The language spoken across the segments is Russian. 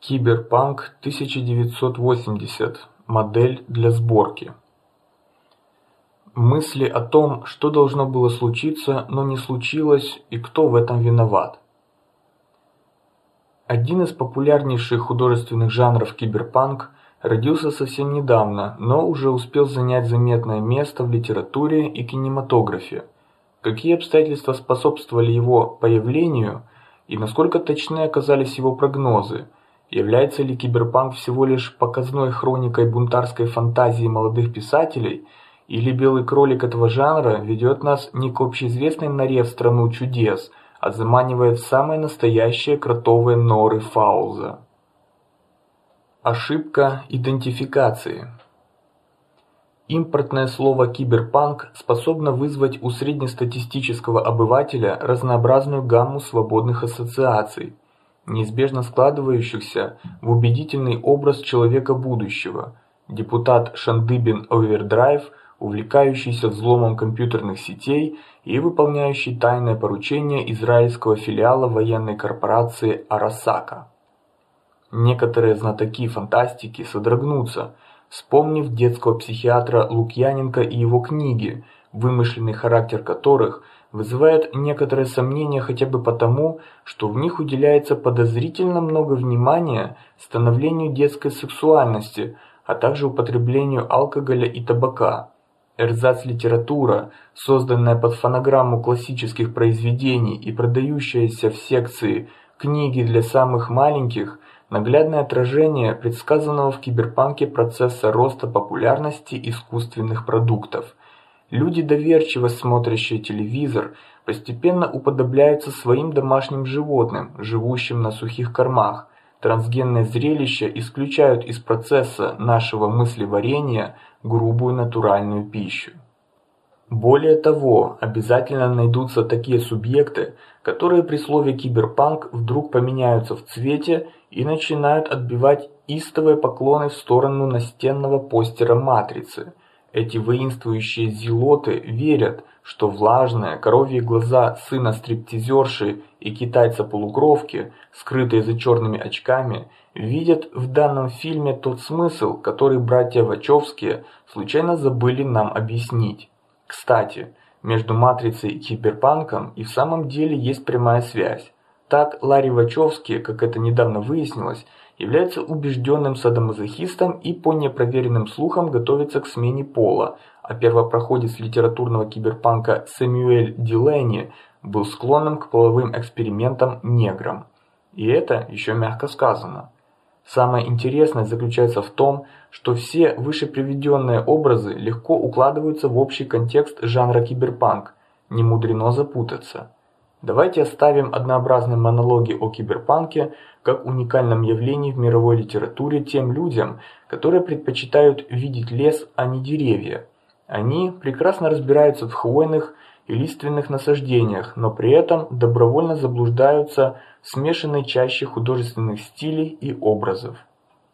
Киберпанк 1980. Модель для сборки. Мысли о том, что должно было случиться, но не случилось, и кто в этом виноват. Один из популярнейших художественных жанров киберпанк родился совсем недавно, но уже успел занять заметное место в литературе и кинематографе. Какие обстоятельства способствовали его появлению и насколько точны оказались его прогнозы? Является ли киберпанк всего лишь показной хроникой бунтарской фантазии молодых писателей, или белый кролик этого жанра ведет нас не к общеизвестной норе в страну чудес, а заманивает в самые настоящие кротовые норы Фауза? Ошибка идентификации. Импортное слово киберпанк способно вызвать у среднестатистического обывателя разнообразную гамму свободных ассоциаций неизбежно складывающихся в убедительный образ человека будущего. Депутат Шандыбин Овердрайв, увлекающийся взломом компьютерных сетей и выполняющий тайное поручение израильского филиала военной корпорации Арасака. Некоторые знатоки фантастики содрогнутся, вспомнив детского психиатра Лукьяненко и его книги, вымышленный характер которых – вызывает некоторые сомнения хотя бы потому, что в них уделяется подозрительно много внимания становлению детской сексуальности, а также употреблению алкоголя и табака. Эрзац-литература, созданная под фонограмму классических произведений и продающаяся в секции книги для самых маленьких, наглядное отражение предсказанного в киберпанке процесса роста популярности искусственных продуктов – Люди, доверчиво смотрящие телевизор, постепенно уподобляются своим домашним животным, живущим на сухих кормах. Трансгенные зрелища исключают из процесса нашего мыслеварения грубую натуральную пищу. Более того, обязательно найдутся такие субъекты, которые при слове киберпанк вдруг поменяются в цвете и начинают отбивать истовые поклоны в сторону настенного постера матрицы – эти воинствующие зелоты верят, что влажные коровьи глаза сына стриптизерши и китайца-полукровки, скрытые за черными очками, видят в данном фильме тот смысл, который братья Вачовские случайно забыли нам объяснить. Кстати, между матрицей и киберпанком и в самом деле есть прямая связь. Так Ларри Вачовски, как это недавно выяснилось, является убежденным садомазохистом и по непроверенным слухам готовится к смене пола, а первопроходец литературного киберпанка Сэмюэль Дилейни был склонным к половым экспериментам неграм. И это еще мягко сказано. Самое интересное заключается в том, что все выше приведенные образы легко укладываются в общий контекст жанра киберпанк. Не мудрено запутаться. Давайте оставим однообразные монологи о киберпанке как уникальном явлении в мировой литературе тем людям, которые предпочитают видеть лес, а не деревья. Они прекрасно разбираются в хвойных и лиственных насаждениях, но при этом добровольно заблуждаются в смешанной чаще художественных стилей и образов.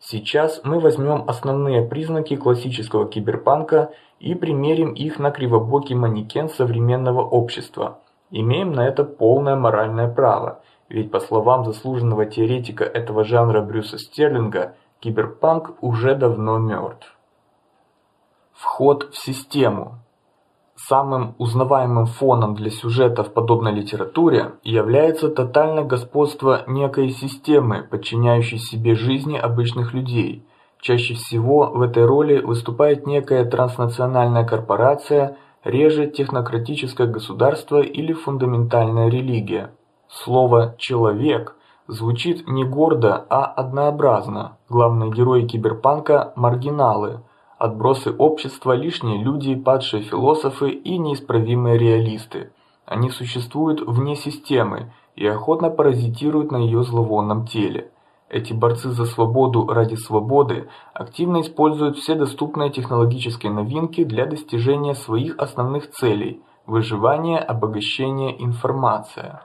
Сейчас мы возьмем основные признаки классического киберпанка и примерим их на кривобокий манекен современного общества – Имеем на это полное моральное право, ведь по словам заслуженного теоретика этого жанра Брюса Стерлинга, киберпанк уже давно мертв. Вход в систему. Самым узнаваемым фоном для сюжета в подобной литературе является тотальное господство некой системы, подчиняющей себе жизни обычных людей. Чаще всего в этой роли выступает некая транснациональная корпорация реже технократическое государство или фундаментальная религия. Слово человек звучит не гордо, а однообразно. Главные герои киберпанка маргиналы, отбросы общества, лишние люди, падшие философы и неисправимые реалисты. Они существуют вне системы и охотно паразитируют на ее зловонном теле. Эти борцы за свободу ради свободы активно используют все доступные технологические новинки для достижения своих основных целей: выживание, обогащение, информация.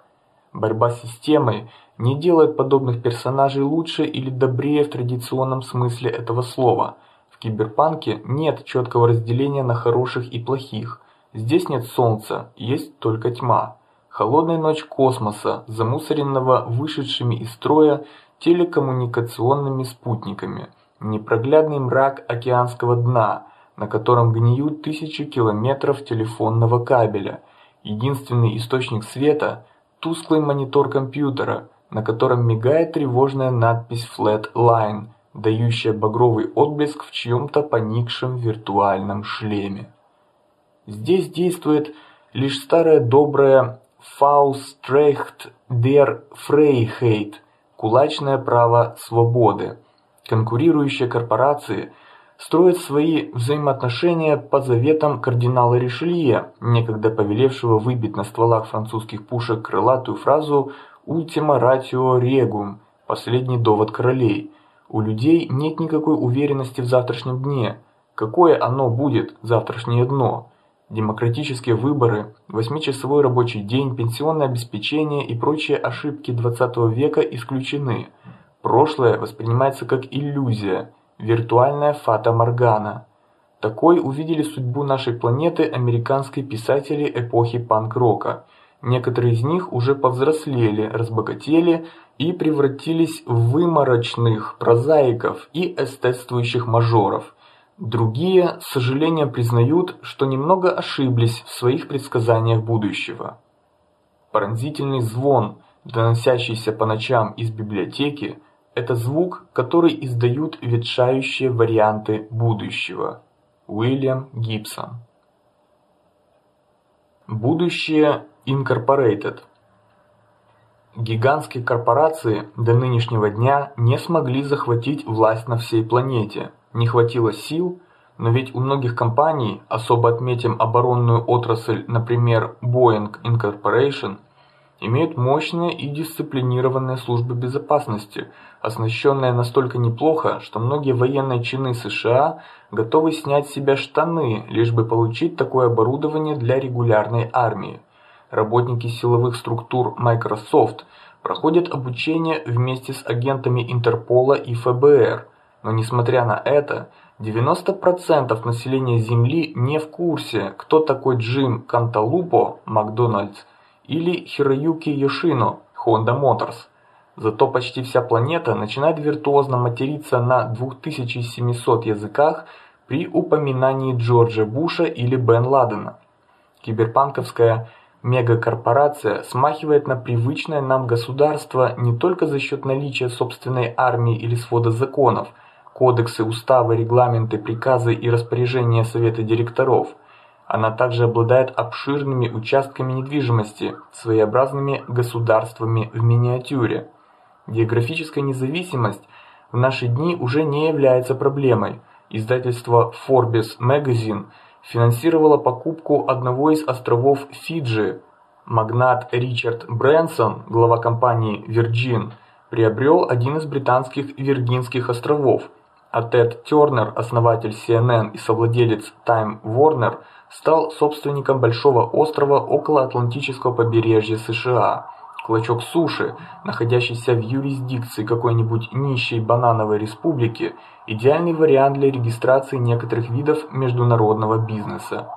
Борьба с системой не делает подобных персонажей лучше или добрее в традиционном смысле этого слова. В киберпанке нет четкого разделения на хороших и плохих. Здесь нет солнца, есть только тьма. Холодная ночь космоса, замусоренного вышедшими из строя телекоммуникационными спутниками, непроглядный мрак океанского дна, на котором гниют тысячи километров телефонного кабеля, единственный источник света – тусклый монитор компьютера, на котором мигает тревожная надпись Flatline, дающая багровый отблеск в чьем-то поникшем виртуальном шлеме. Здесь действует лишь старая добрая Faustrecht der Freiheit, кулачное право свободы. Конкурирующие корпорации строят свои взаимоотношения по заветам кардинала Ришелье, некогда повелевшего выбить на стволах французских пушек крылатую фразу «Ultima ratio regum» – последний довод королей. У людей нет никакой уверенности в завтрашнем дне. Какое оно будет, завтрашнее дно? Демократические выборы, восьмичасовой рабочий день, пенсионное обеспечение и прочие ошибки XX века исключены. Прошлое воспринимается как иллюзия, виртуальная фата моргана. Такой увидели судьбу нашей планеты американские писатели эпохи панк-рока. Некоторые из них уже повзрослели, разбогатели и превратились в выморочных прозаиков и эстетствующих мажоров. Другие с сожалением признают, что немного ошиблись в своих предсказаниях будущего. Пронзительный звон, доносящийся по ночам из библиотеки, это звук, который издают ветшающие варианты будущего. Уильям Гибсон. Будущее Incorporated. Гигантские корпорации до нынешнего дня не смогли захватить власть на всей планете не хватило сил, но ведь у многих компаний, особо отметим оборонную отрасль, например, Boeing Incorporation, имеют мощные и дисциплинированные службы безопасности, оснащенные настолько неплохо, что многие военные чины США готовы снять с себя штаны, лишь бы получить такое оборудование для регулярной армии. Работники силовых структур Microsoft проходят обучение вместе с агентами Интерпола и ФБР – но несмотря на это, 90% населения Земли не в курсе, кто такой Джим Канталупо, Макдональдс, или Хироюки Йошино, Honda Motors. Зато почти вся планета начинает виртуозно материться на 2700 языках при упоминании Джорджа Буша или Бен Ладена. Киберпанковская мегакорпорация смахивает на привычное нам государство не только за счет наличия собственной армии или свода законов – кодексы, уставы, регламенты, приказы и распоряжения совета директоров. Она также обладает обширными участками недвижимости, своеобразными государствами в миниатюре. Географическая независимость в наши дни уже не является проблемой. Издательство Forbes Magazine финансировало покупку одного из островов Фиджи. Магнат Ричард Брэнсон, глава компании Virgin, приобрел один из британских Виргинских островов а Тед Тернер, основатель CNN и совладелец Time Warner, стал собственником большого острова около Атлантического побережья США. Клочок суши, находящийся в юрисдикции какой-нибудь нищей банановой республики, идеальный вариант для регистрации некоторых видов международного бизнеса.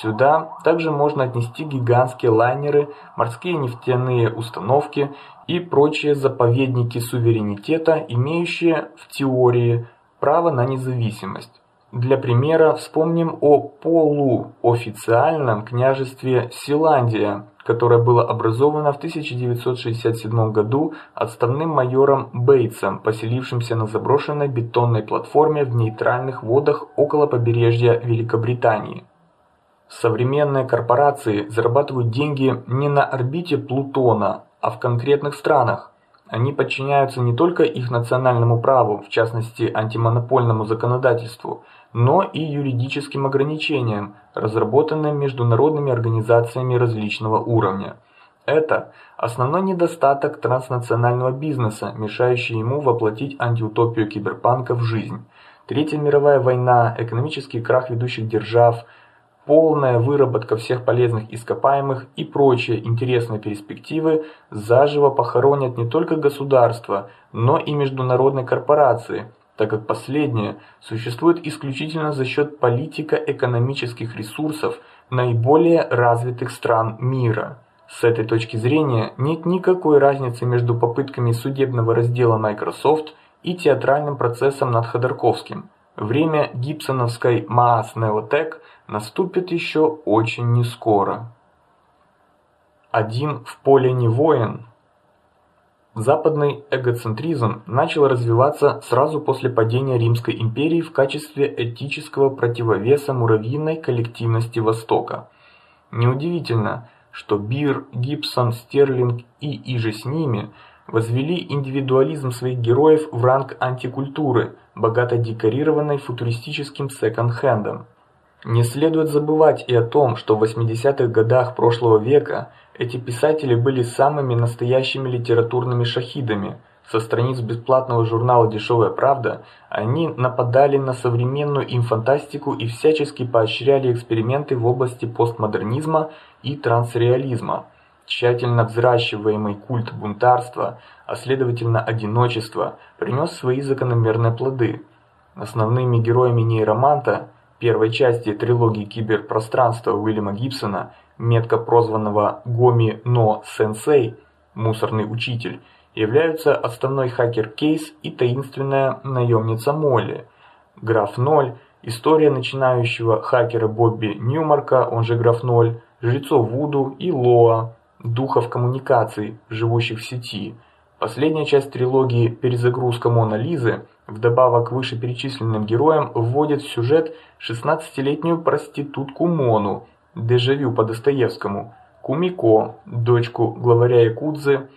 Сюда также можно отнести гигантские лайнеры, морские нефтяные установки и прочие заповедники суверенитета, имеющие в теории право на независимость. Для примера вспомним о полуофициальном княжестве Силандия, которое было образовано в 1967 году отставным майором Бейтсом, поселившимся на заброшенной бетонной платформе в нейтральных водах около побережья Великобритании. Современные корпорации зарабатывают деньги не на орбите Плутона, а в конкретных странах. Они подчиняются не только их национальному праву, в частности антимонопольному законодательству, но и юридическим ограничениям, разработанным международными организациями различного уровня. Это основной недостаток транснационального бизнеса, мешающий ему воплотить антиутопию киберпанка в жизнь. Третья мировая война, экономический крах ведущих держав – полная выработка всех полезных ископаемых и прочие интересные перспективы заживо похоронят не только государства, но и международные корпорации, так как последние существуют исключительно за счет политико-экономических ресурсов наиболее развитых стран мира. С этой точки зрения нет никакой разницы между попытками судебного раздела Microsoft и театральным процессом над Ходорковским. Время гибсоновской Maas Neotech наступит еще очень нескоро. Один в поле не воин. Западный эгоцентризм начал развиваться сразу после падения Римской империи в качестве этического противовеса муравьиной коллективности Востока. Неудивительно, что Бир, Гибсон, Стерлинг и иже с ними возвели индивидуализм своих героев в ранг антикультуры, богато декорированной футуристическим секонд-хендом. Не следует забывать и о том, что в 80-х годах прошлого века эти писатели были самыми настоящими литературными шахидами. Со страниц бесплатного журнала Дешевая правда они нападали на современную им фантастику и всячески поощряли эксперименты в области постмодернизма и трансреализма. Тщательно взращиваемый культ бунтарства, а следовательно одиночества, принес свои закономерные плоды. Основными героями нейроманта первой части трилогии киберпространства Уильяма Гибсона, метко прозванного Гоми Но Сенсей, мусорный учитель, являются отставной хакер Кейс и таинственная наемница Молли. Граф Ноль, история начинающего хакера Бобби Ньюмарка, он же Граф Ноль, жрецов Вуду и Лоа, духов коммуникаций, живущих в сети. Последняя часть трилогии «Перезагрузка Мона Лизы» вдобавок к вышеперечисленным героям вводит в сюжет 16-летнюю проститутку Мону, дежавю по Достоевскому, Кумико, дочку главаря Якудзы,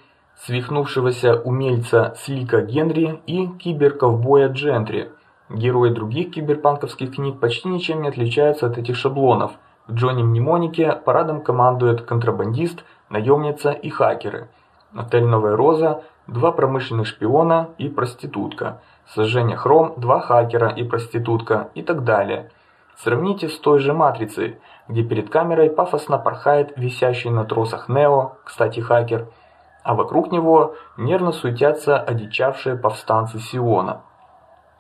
свихнувшегося умельца Слика Генри и киберковбоя Джентри. Герои других киберпанковских книг почти ничем не отличаются от этих шаблонов. В Джонни Мнемонике парадом командует контрабандист, наемница и хакеры. Отель Новая Роза два промышленных шпиона и проститутка. Сожжение Хром два хакера и проститутка и так далее. Сравните с той же матрицей, где перед камерой пафосно порхает висящий на тросах Нео, кстати хакер, а вокруг него нервно суетятся одичавшие повстанцы Сиона.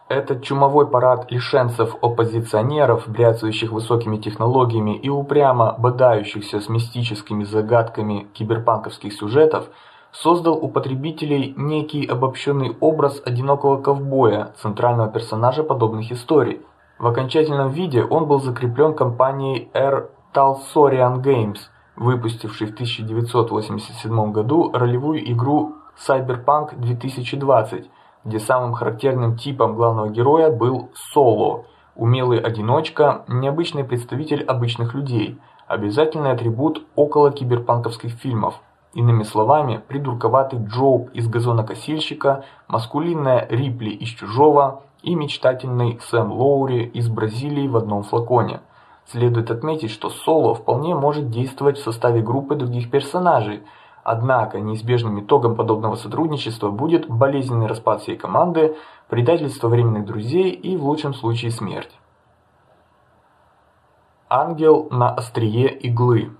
Этот чумовой парад лишенцев-оппозиционеров, бряцающих высокими технологиями и упрямо бодающихся с мистическими загадками киберпанковских сюжетов, создал у потребителей некий обобщенный образ одинокого ковбоя, центрального персонажа подобных историй. В окончательном виде он был закреплен компанией R. Talsorian Games, выпустившей в 1987 году ролевую игру Cyberpunk 2020, где самым характерным типом главного героя был Соло, умелый одиночка, необычный представитель обычных людей, обязательный атрибут околокиберпанковских фильмов. Иными словами, придурковатый Джоуб из газонокосильщика, маскулинная Рипли из Чужого и мечтательный Сэм Лоури из Бразилии в одном флаконе. Следует отметить, что Соло вполне может действовать в составе группы других персонажей. Однако неизбежным итогом подобного сотрудничества будет болезненный распад всей команды, предательство временных друзей и в лучшем случае смерть. Ангел на острие иглы.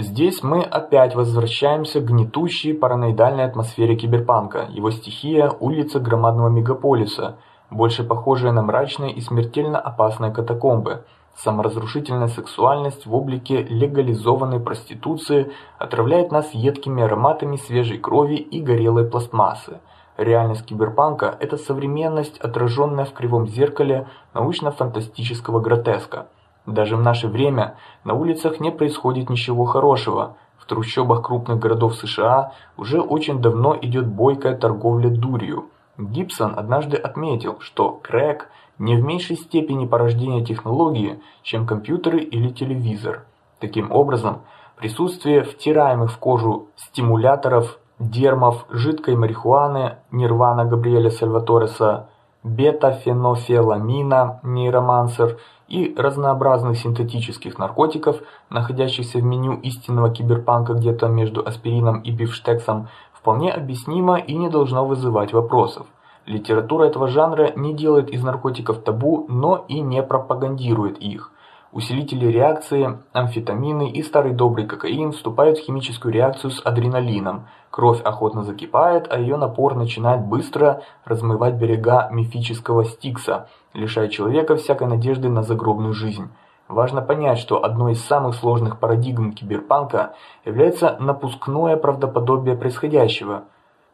Здесь мы опять возвращаемся к гнетущей параноидальной атмосфере киберпанка. Его стихия улица громадного мегаполиса, больше похожая на мрачные и смертельно опасные катакомбы. Саморазрушительная сексуальность в облике легализованной проституции отравляет нас едкими ароматами свежей крови и горелой пластмассы. Реальность киберпанка – это современность, отраженная в кривом зеркале научно-фантастического гротеска. Даже в наше время на улицах не происходит ничего хорошего. В трущобах крупных городов США уже очень давно идет бойкая торговля дурью. Гибсон однажды отметил, что крэк не в меньшей степени порождение технологии, чем компьютеры или телевизор. Таким образом, присутствие втираемых в кожу стимуляторов, дермов, жидкой марихуаны, нирвана Габриэля Сальватореса, бета-фенофиламина, нейромансер – и разнообразных синтетических наркотиков, находящихся в меню истинного киберпанка где-то между аспирином и бифштексом, вполне объяснимо и не должно вызывать вопросов. Литература этого жанра не делает из наркотиков табу, но и не пропагандирует их. Усилители реакции, амфетамины и старый добрый кокаин вступают в химическую реакцию с адреналином. Кровь охотно закипает, а ее напор начинает быстро размывать берега мифического Стикса, лишая человека всякой надежды на загробную жизнь. Важно понять, что одной из самых сложных парадигм киберпанка является напускное правдоподобие происходящего.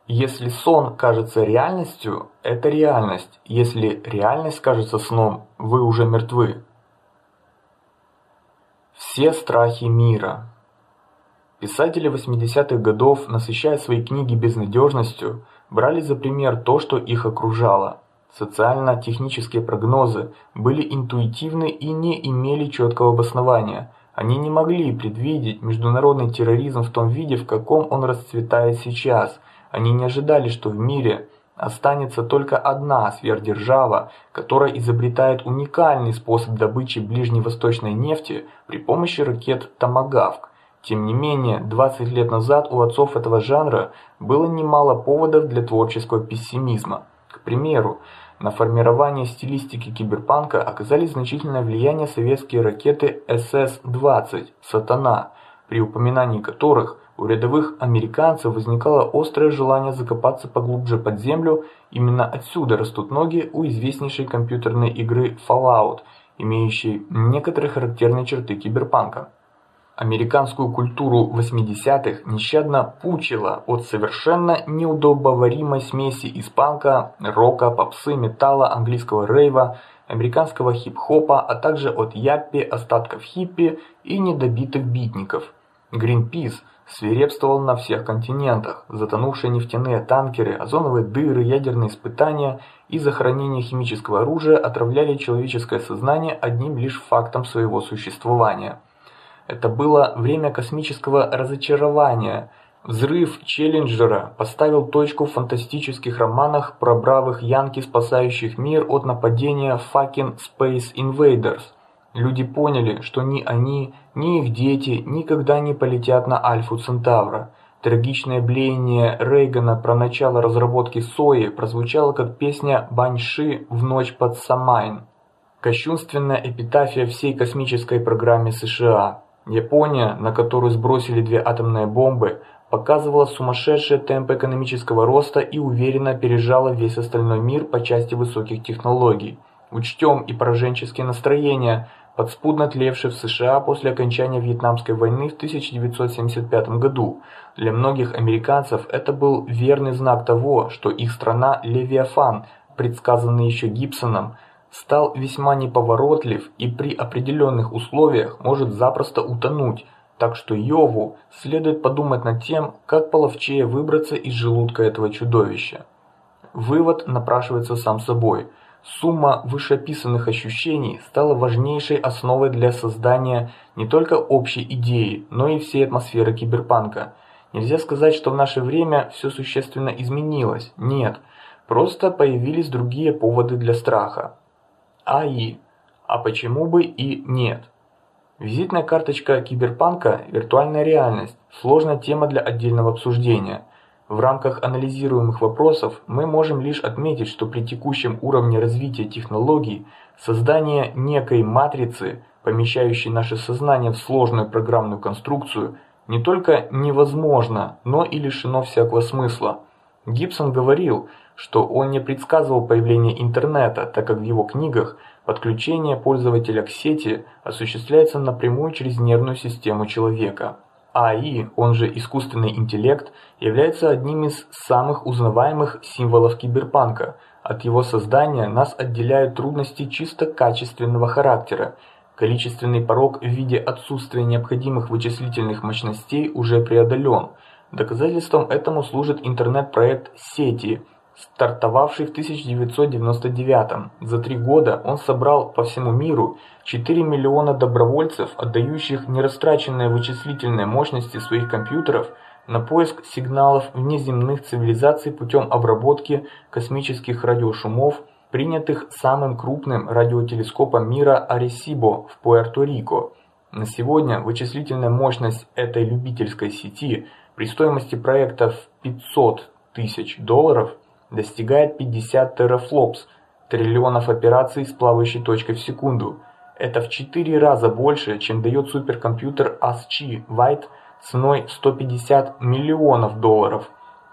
Если сон кажется реальностью, это реальность. Если реальность кажется сном, вы уже мертвы. Все страхи мира. Писатели 80-х годов, насыщая свои книги безнадежностью, брали за пример то, что их окружало. Социально-технические прогнозы были интуитивны и не имели четкого обоснования. Они не могли предвидеть международный терроризм в том виде, в каком он расцветает сейчас. Они не ожидали, что в мире останется только одна сверхдержава, которая изобретает уникальный способ добычи ближневосточной нефти при помощи ракет Томагавк. Тем не менее, 20 лет назад у отцов этого жанра было немало поводов для творческого пессимизма. К примеру, на формирование стилистики киберпанка оказали значительное влияние советские ракеты СС-20 «Сатана», при упоминании которых у рядовых американцев возникало острое желание закопаться поглубже под землю. Именно отсюда растут ноги у известнейшей компьютерной игры Fallout, имеющей некоторые характерные черты киберпанка. Американскую культуру 80-х нещадно пучило от совершенно неудобоваримой смеси из панка, рока, попсы, металла, английского рейва, американского хип-хопа, а также от яппи, остатков хиппи и недобитых битников. Greenpeace свирепствовал на всех континентах. Затонувшие нефтяные танкеры, озоновые дыры, ядерные испытания и захоронение химического оружия отравляли человеческое сознание одним лишь фактом своего существования. Это было время космического разочарования. Взрыв Челленджера поставил точку в фантастических романах про бравых янки, спасающих мир от нападения fucking Space Invaders. Люди поняли, что ни они, ни их дети никогда не полетят на Альфу Центавра. Трагичное блеяние Рейгана про начало разработки сои прозвучало как песня Баньши в ночь под Самайн. Кощунственная эпитафия всей космической программе США. Япония, на которую сбросили две атомные бомбы, показывала сумасшедшие темпы экономического роста и уверенно опережала весь остальной мир по части высоких технологий. Учтем и пораженческие настроения, подспудно тлевшие в США после окончания Вьетнамской войны в 1975 году. Для многих американцев это был верный знак того, что их страна Левиафан, предсказанный еще Гибсоном, стал весьма неповоротлив и при определенных условиях может запросто утонуть, так что Йову следует подумать над тем, как половчее выбраться из желудка этого чудовища. Вывод напрашивается сам собой. Сумма вышеописанных ощущений стала важнейшей основой для создания не только общей идеи, но и всей атмосферы киберпанка. Нельзя сказать, что в наше время все существенно изменилось. Нет, просто появились другие поводы для страха. АИ. А почему бы и нет? Визитная карточка киберпанка – виртуальная реальность, сложная тема для отдельного обсуждения. В рамках анализируемых вопросов мы можем лишь отметить, что при текущем уровне развития технологий создание некой матрицы, помещающей наше сознание в сложную программную конструкцию, не только невозможно, но и лишено всякого смысла. Гибсон говорил, что он не предсказывал появление интернета, так как в его книгах подключение пользователя к сети осуществляется напрямую через нервную систему человека. АИ, он же искусственный интеллект, является одним из самых узнаваемых символов киберпанка. От его создания нас отделяют трудности чисто качественного характера. Количественный порог в виде отсутствия необходимых вычислительных мощностей уже преодолен. Доказательством этому служит интернет-проект сети – стартовавший в 1999 За три года он собрал по всему миру 4 миллиона добровольцев, отдающих нерастраченные вычислительные мощности своих компьютеров на поиск сигналов внеземных цивилизаций путем обработки космических радиошумов, принятых самым крупным радиотелескопом мира Аресибо в Пуэрто-Рико. На сегодня вычислительная мощность этой любительской сети при стоимости проекта в 500 тысяч долларов достигает 50 терафлопс, триллионов операций с плавающей точкой в секунду. Это в 4 раза больше, чем дает суперкомпьютер ASCII White ценой 150 миллионов долларов.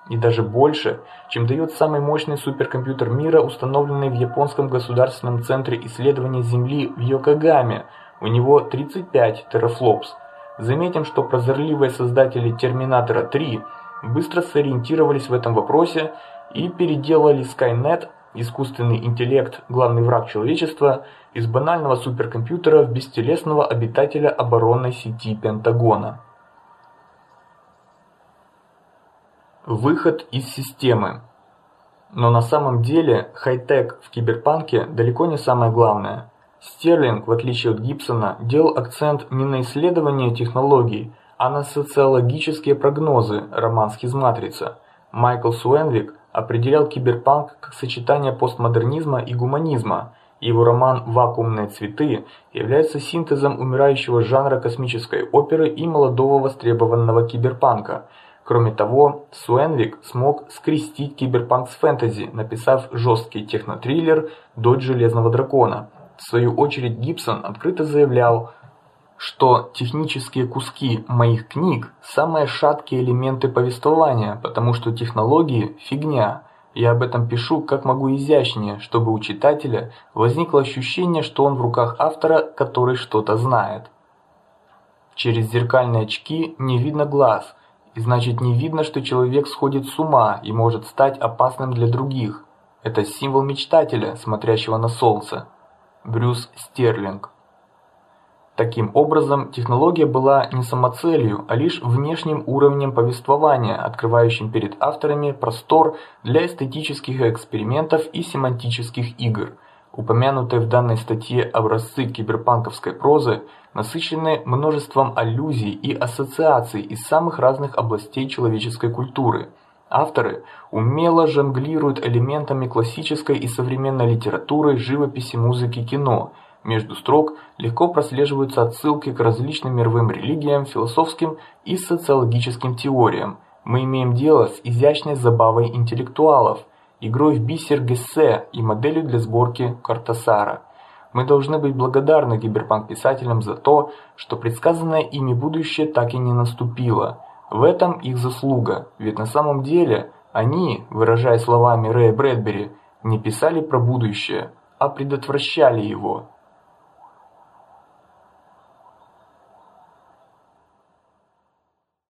И даже больше, чем дает самый мощный суперкомпьютер мира, установленный в японском государственном центре исследования Земли в Йокогаме, у него 35 терафлопс. Заметим, что прозорливые создатели Терминатора 3 быстро сориентировались в этом вопросе и переделали Skynet, искусственный интеллект, главный враг человечества, из банального суперкомпьютера в бестелесного обитателя оборонной сети Пентагона. Выход из системы. Но на самом деле хай-тек в киберпанке далеко не самое главное. Стерлинг, в отличие от Гибсона, делал акцент не на исследование технологий, а на социологические прогнозы, роман «Схизматрица». Майкл Суэнвик определял киберпанк как сочетание постмодернизма и гуманизма. Его роман «Вакуумные цветы» является синтезом умирающего жанра космической оперы и молодого востребованного киберпанка. Кроме того, Суэнвик смог скрестить киберпанк с фэнтези, написав жесткий технотриллер «Дочь железного дракона», в свою очередь Гибсон открыто заявлял, что технические куски моих книг самые шаткие элементы повествования, потому что технологии фигня. Я об этом пишу как могу изящнее, чтобы у читателя возникло ощущение, что он в руках автора, который что-то знает. Через зеркальные очки не видно глаз, и значит не видно, что человек сходит с ума и может стать опасным для других. Это символ мечтателя, смотрящего на солнце. Брюс Стерлинг. Таким образом, технология была не самоцелью, а лишь внешним уровнем повествования, открывающим перед авторами простор для эстетических экспериментов и семантических игр. Упомянутые в данной статье образцы киберпанковской прозы насыщены множеством аллюзий и ассоциаций из самых разных областей человеческой культуры – Авторы умело жонглируют элементами классической и современной литературы, живописи, музыки, кино. Между строк легко прослеживаются отсылки к различным мировым религиям, философским и социологическим теориям. Мы имеем дело с изящной забавой интеллектуалов, игрой в бисер Гессе и моделью для сборки Картасара. Мы должны быть благодарны киберпанк-писателям за то, что предсказанное ими будущее так и не наступило. В этом их заслуга, ведь на самом деле они, выражая словами Рэя Брэдбери, не писали про будущее, а предотвращали его.